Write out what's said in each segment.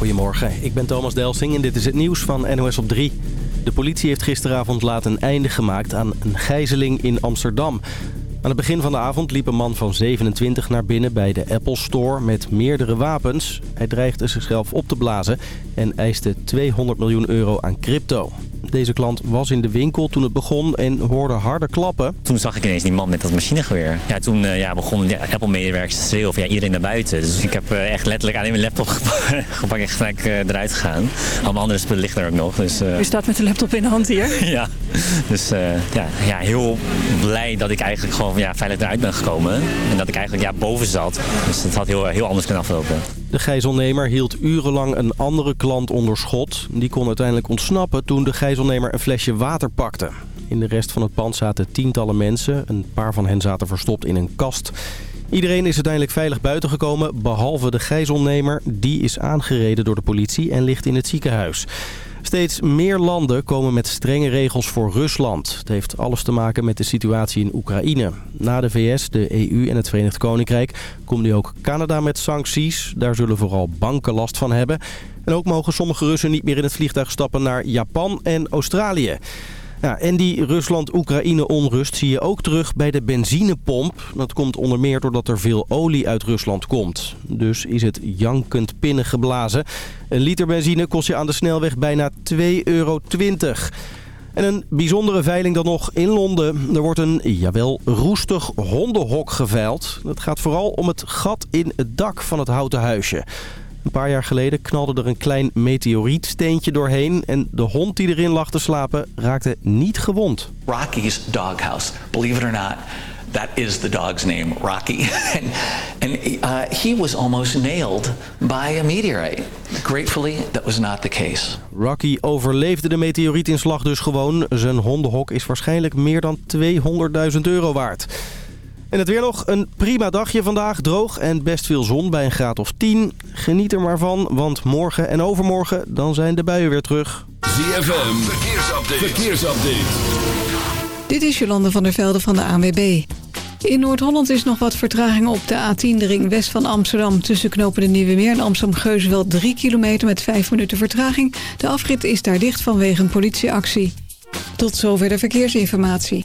Goedemorgen, ik ben Thomas Delsing en dit is het nieuws van NOS op 3. De politie heeft gisteravond laat een einde gemaakt aan een gijzeling in Amsterdam. Aan het begin van de avond liep een man van 27 naar binnen bij de Apple Store met meerdere wapens. Hij dreigde zichzelf op te blazen en eiste 200 miljoen euro aan crypto. Deze klant was in de winkel toen het begon en hoorde harde klappen. Toen zag ik ineens die man met dat machinegeweer. Ja, toen uh, ja, begonnen de Apple-medewerkers te schreeuwen van ja, iedereen naar buiten. Dus ik heb uh, echt letterlijk alleen mijn laptop gepakt en gelijk uh, eruit gegaan. Allemaal andere spullen liggen er ook nog. Dus, U staat met de laptop in de hand hier? ja, dus ja, ja, heel blij dat ik eigenlijk gewoon ja, veilig eruit ben gekomen. En dat ik eigenlijk ja, boven zat. Dus dat had heel, heel anders kunnen aflopen. De gijzelnemer hield urenlang een andere klant onder schot. Die kon uiteindelijk ontsnappen toen de gijzelnemer een flesje water pakte. In de rest van het pand zaten tientallen mensen. Een paar van hen zaten verstopt in een kast. Iedereen is uiteindelijk veilig buiten gekomen, behalve de gijzelnemer. Die is aangereden door de politie en ligt in het ziekenhuis. Steeds meer landen komen met strenge regels voor Rusland. Het heeft alles te maken met de situatie in Oekraïne. Na de VS, de EU en het Verenigd Koninkrijk komt nu ook Canada met sancties. Daar zullen vooral banken last van hebben. En ook mogen sommige Russen niet meer in het vliegtuig stappen naar Japan en Australië. Ja, en die Rusland-Oekraïne-onrust zie je ook terug bij de benzinepomp. Dat komt onder meer doordat er veel olie uit Rusland komt. Dus is het jankend pinnen geblazen. Een liter benzine kost je aan de snelweg bijna 2,20 euro. En een bijzondere veiling dan nog in Londen. Er wordt een, jawel, roestig hondenhok geveild. Het gaat vooral om het gat in het dak van het houten huisje. Een paar jaar geleden knalde er een klein meteorietsteentje doorheen... en de hond die erin lag te slapen raakte niet gewond. Rocky's Doghouse, believe it or not... That is the dog's name, Rocky. and and uh, he was almost nailed by a meteorite. Gratefully, that was not the case. Rocky overleefde de meteorietinslag dus gewoon. Zijn hondenhok is waarschijnlijk meer dan 200.000 euro waard. En het weer nog een prima dagje vandaag. Droog en best veel zon bij een graad of 10. Geniet er maar van, want morgen en overmorgen dan zijn de buien weer terug. ZFM, verkeersupdate. verkeersupdate. Dit is Jolande van der Velde van de ANWB. In Noord-Holland is nog wat vertraging op de A10, de ring west van Amsterdam. Tussen knopen de Nieuwe Meer en Amsterdam-Geuzenveld 3 kilometer met 5 minuten vertraging. De afrit is daar dicht vanwege een politieactie. Tot zover de verkeersinformatie.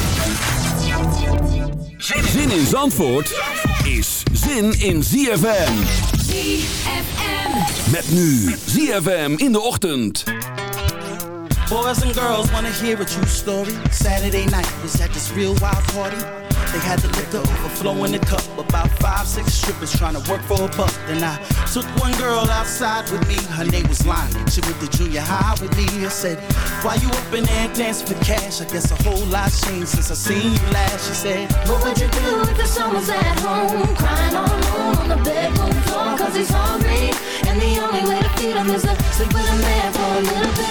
Zin in Zandvoort is zin in ZFM. ZFM. Met nu ZFM in de ochtend. Boys and girls wanna hear a true story. Saturday night was at this real wild party. They had the liquor overflow in the cup. About five, six strippers trying to work for a buck. Then I took one girl outside with me. Her name was Lonnie. She went to junior high with me. I said, Why you up in there dancing for cash? I guess a whole lot changed since I seen you last. She said, What would you do if the son was at home? Crying all alone on the bedroom floor cause he's hungry. And the only way to feed him is to sleep with a man for a little bit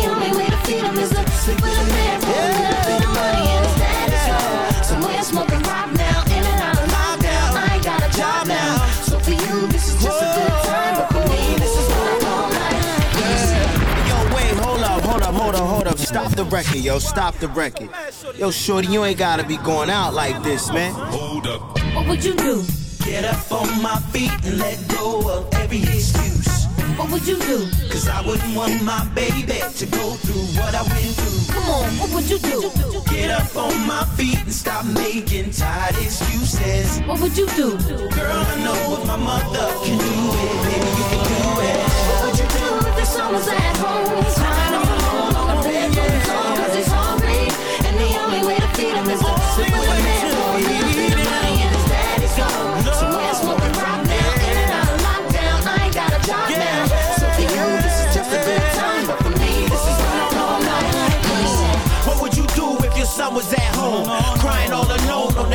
only way to feed him is to sleep with a man for a little bit of money. And his daddy's gone. Somewhere smoking rock now. In and out of lockdown. I ain't got a job now. So for you, this is just a good time. But for me, this is love all night. Yo, wait, hold up, hold up, hold up, hold up. Stop the record, yo, stop the record. Yo, shorty, you ain't gotta be going out like this, man. Hold up. What would you do? Get up on my feet and let go of every excuse. What would you do? Cause I wouldn't want my baby to go through what I went through. Come on, what would you do? Get up on my feet and stop making tired excuses. What would you do? Girl, I know if my mother can do it, baby, you can do it. What would you do if your son was at home? Crying all alone on the bedroom floor cause he's hungry. And the only way to feed him is to sleep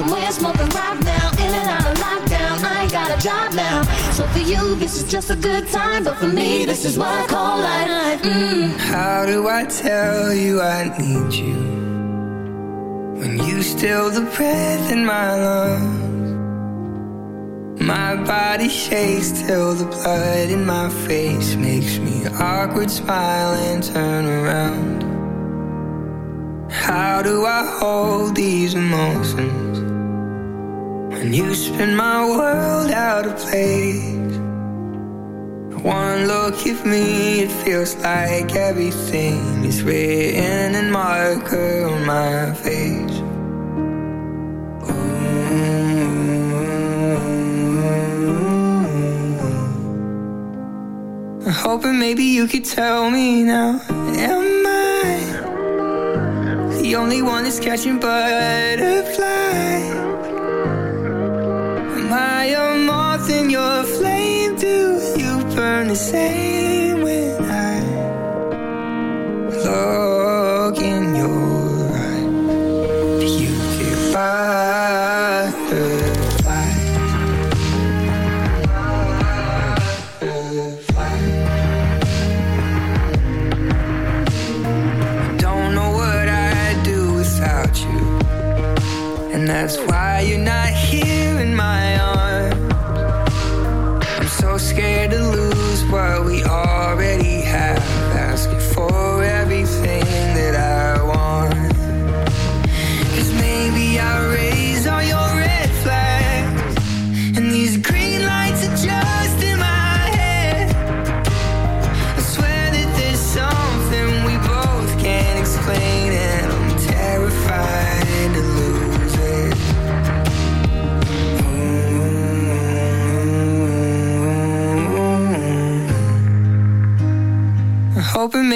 Somewhere smoking right now, in and out of lockdown. I ain't got a job now. So for you, this is just a good time. But for me, this is what I call life. Mm. How do I tell you I need you when you still the breath in my lungs? My body shakes till the blood in my face makes me awkward smile and turn around. How do I hold these emotions when you spin my world out of place? One look at me, it feels like everything is written in marker on my face. Ooh. I'm hoping maybe you could tell me now. Am I the only one that's catching butterflies? Am I a moth in your flame? Do you burn the same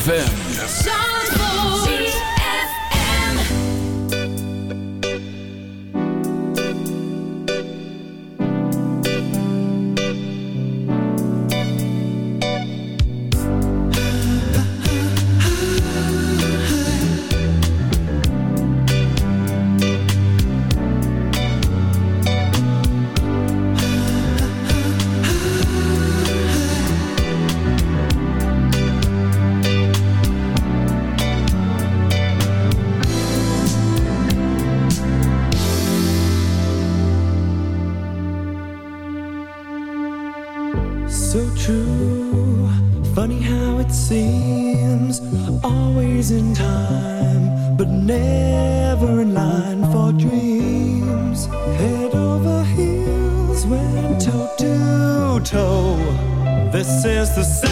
ZFM. The sound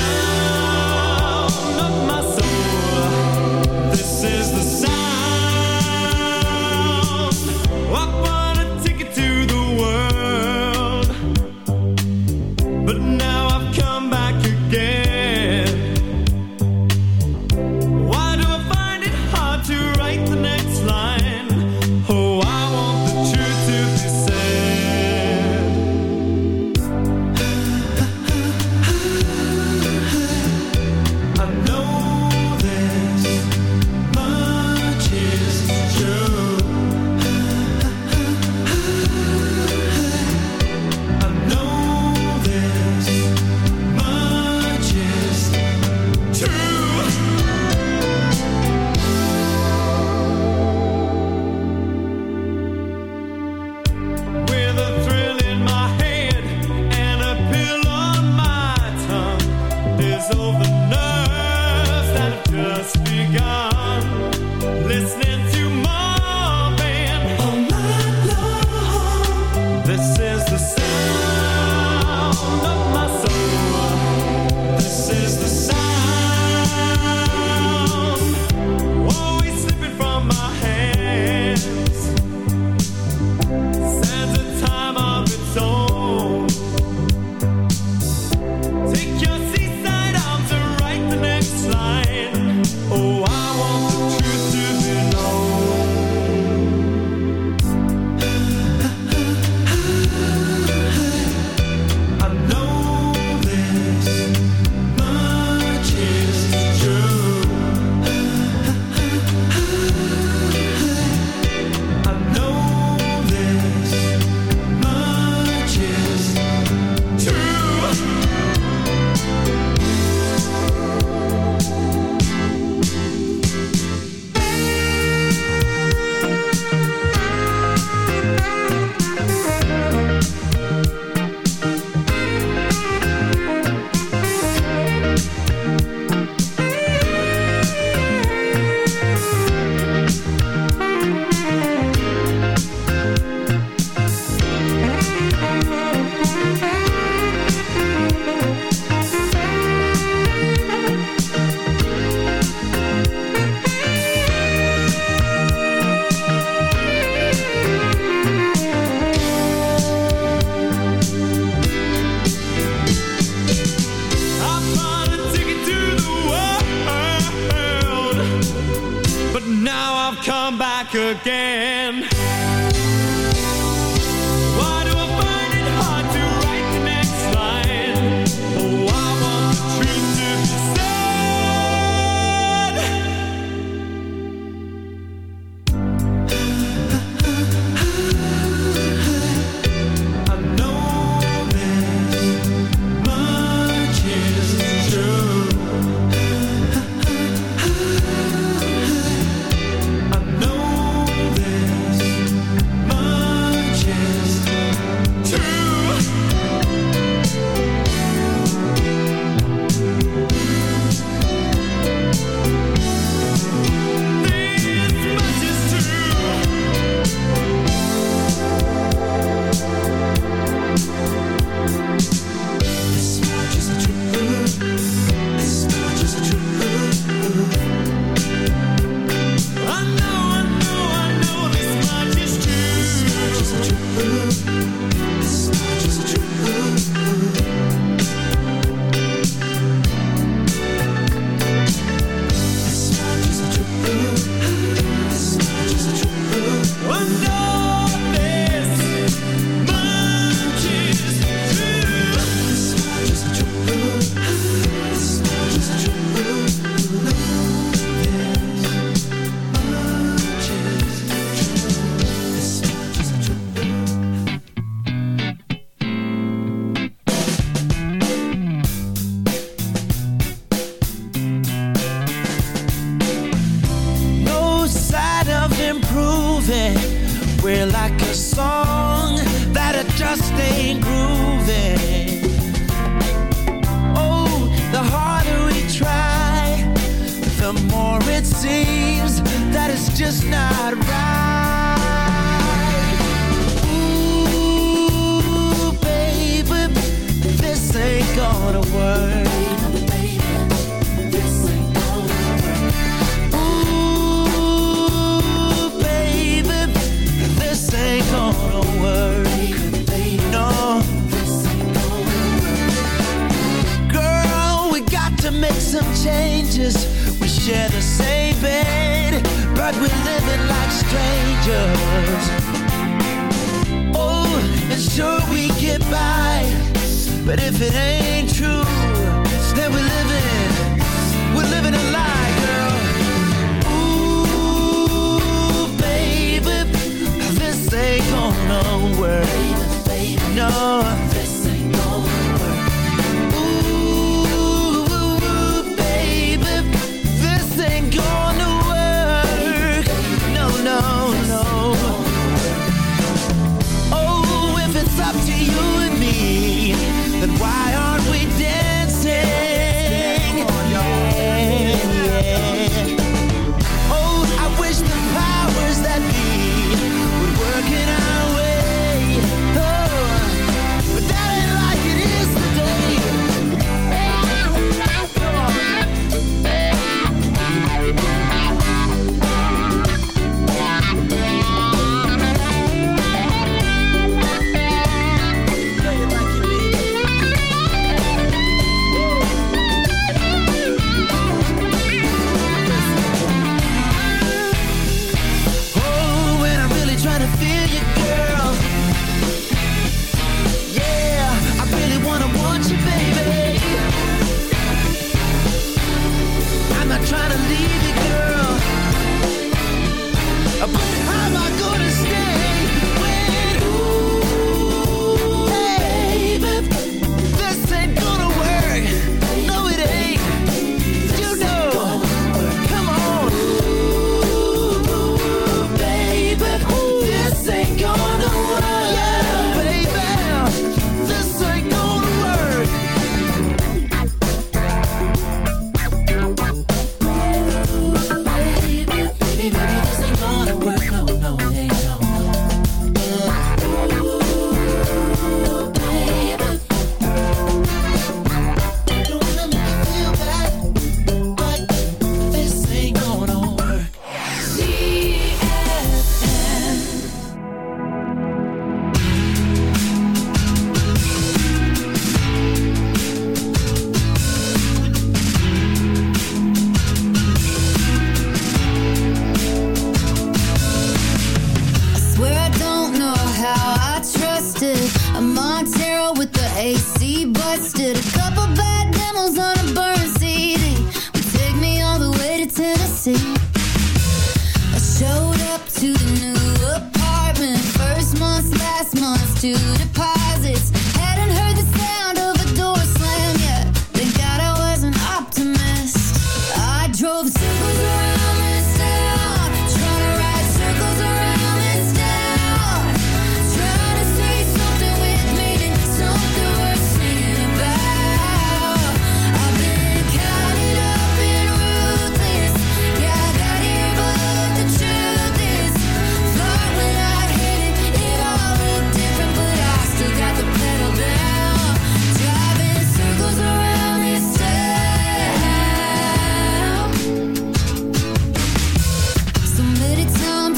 But if it ain't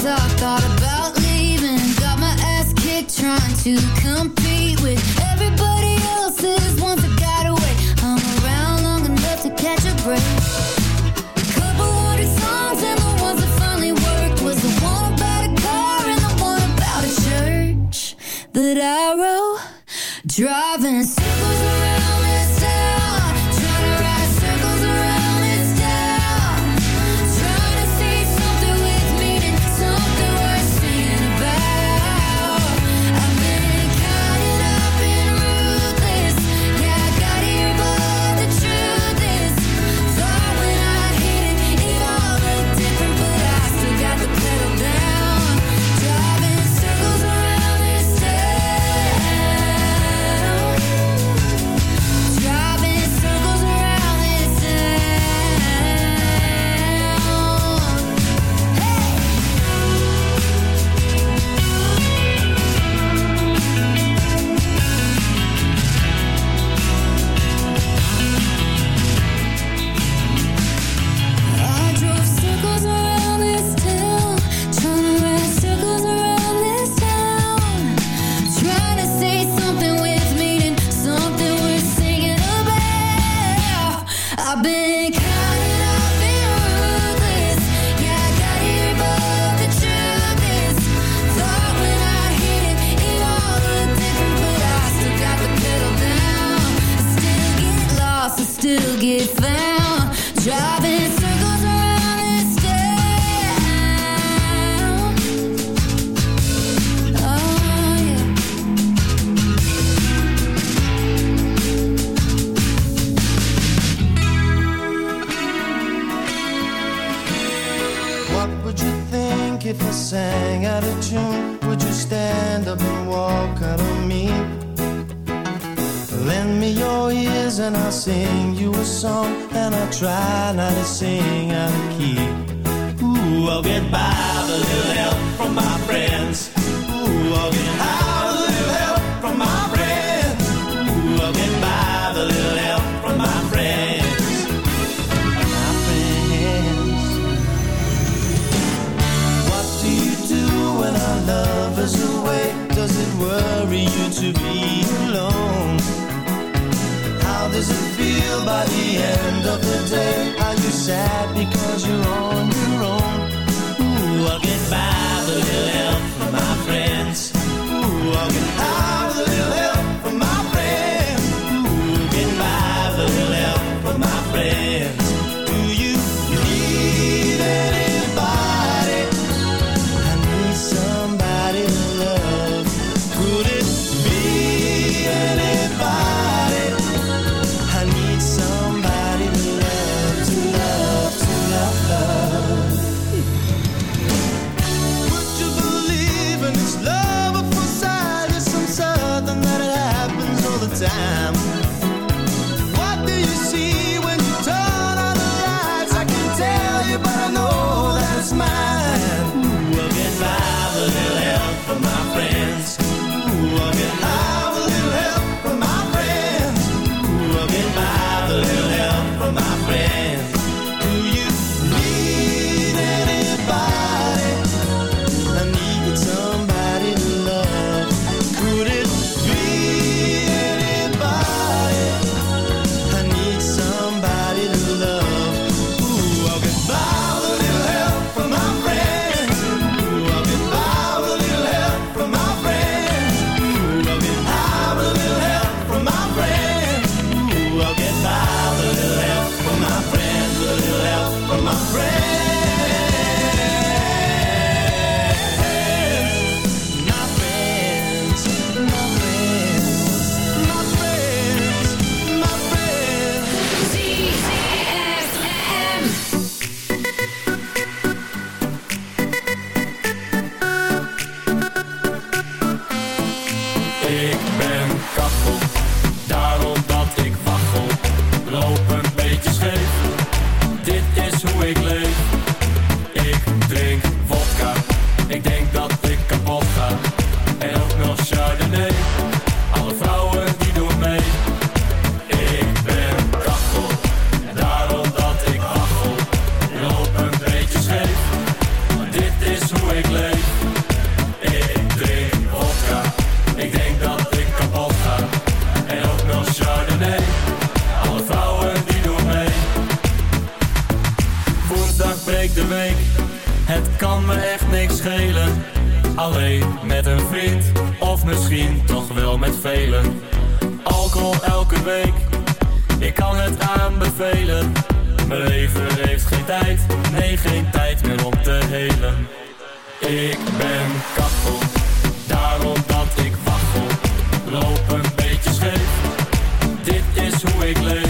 times I thought about leaving. Got my ass kicked trying to compete with everybody else's. Once I got away, I'm around long enough to catch a break. A Couple songs and the ones that finally worked. Was the one about a car and the one about a church That I wrote, driving sang out of tune, would you stand up and walk out of me? Lend me your ears and I'll sing you a song, and I'll try not to sing out of key. Ooh, I'll get by with a little help from my friends. Ooh, I'll get high. to be alone How does it feel by the end of the day? Are you sad because you're on make legs.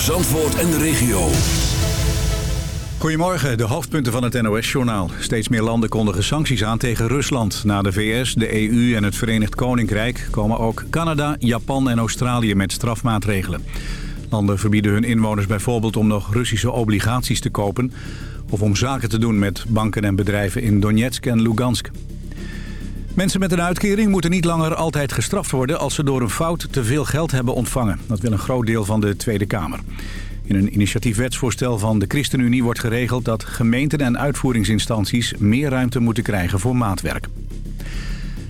Voor Zandvoort en de regio. Goedemorgen, de hoofdpunten van het NOS-journaal. Steeds meer landen kondigen sancties aan tegen Rusland. Na de VS, de EU en het Verenigd Koninkrijk komen ook Canada, Japan en Australië met strafmaatregelen. Landen verbieden hun inwoners bijvoorbeeld om nog Russische obligaties te kopen... of om zaken te doen met banken en bedrijven in Donetsk en Lugansk. Mensen met een uitkering moeten niet langer altijd gestraft worden... als ze door een fout te veel geld hebben ontvangen. Dat wil een groot deel van de Tweede Kamer. In een initiatiefwetsvoorstel van de ChristenUnie wordt geregeld... dat gemeenten en uitvoeringsinstanties meer ruimte moeten krijgen voor maatwerk.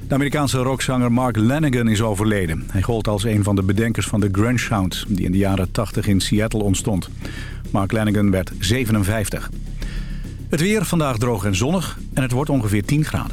De Amerikaanse rockzanger Mark Lanigan is overleden. Hij gold als een van de bedenkers van de grunge sound... die in de jaren 80 in Seattle ontstond. Mark Lanigan werd 57. Het weer vandaag droog en zonnig en het wordt ongeveer 10 graden.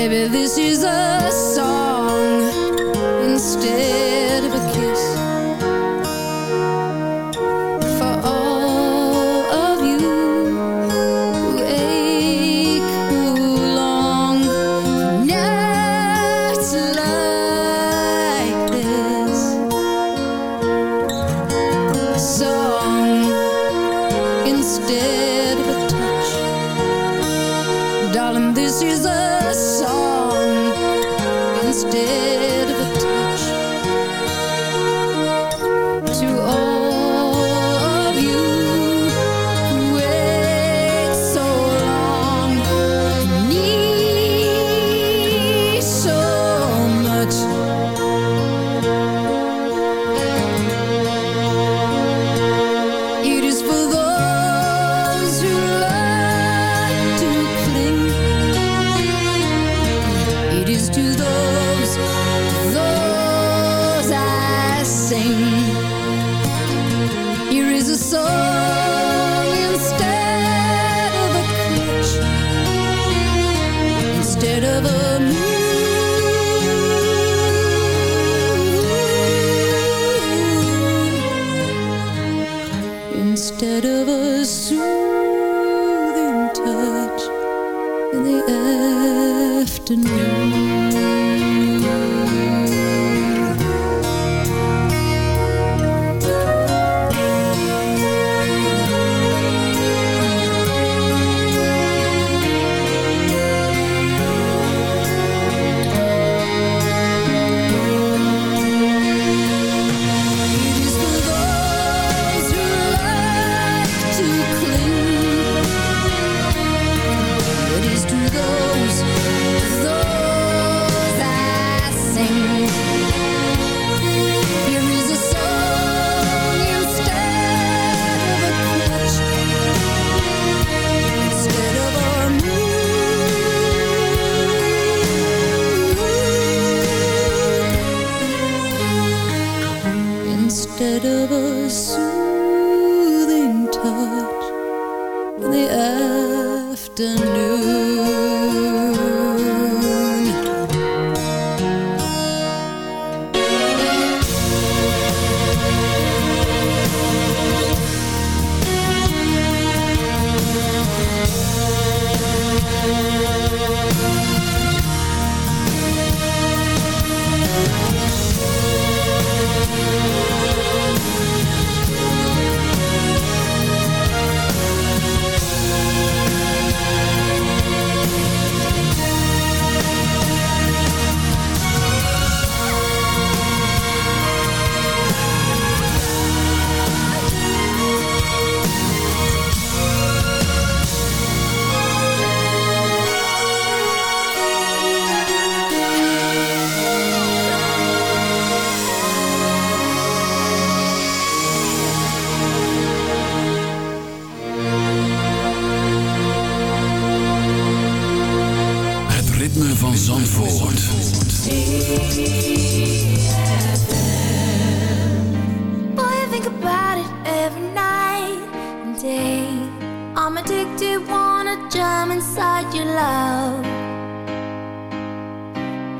Baby, this is a song. Instead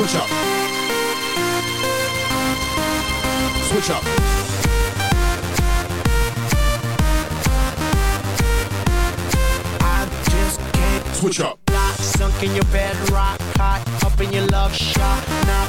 Switch up. Switch up. I just can't switch up. Not sunk in your bed, rock hot, up in your love shot. Now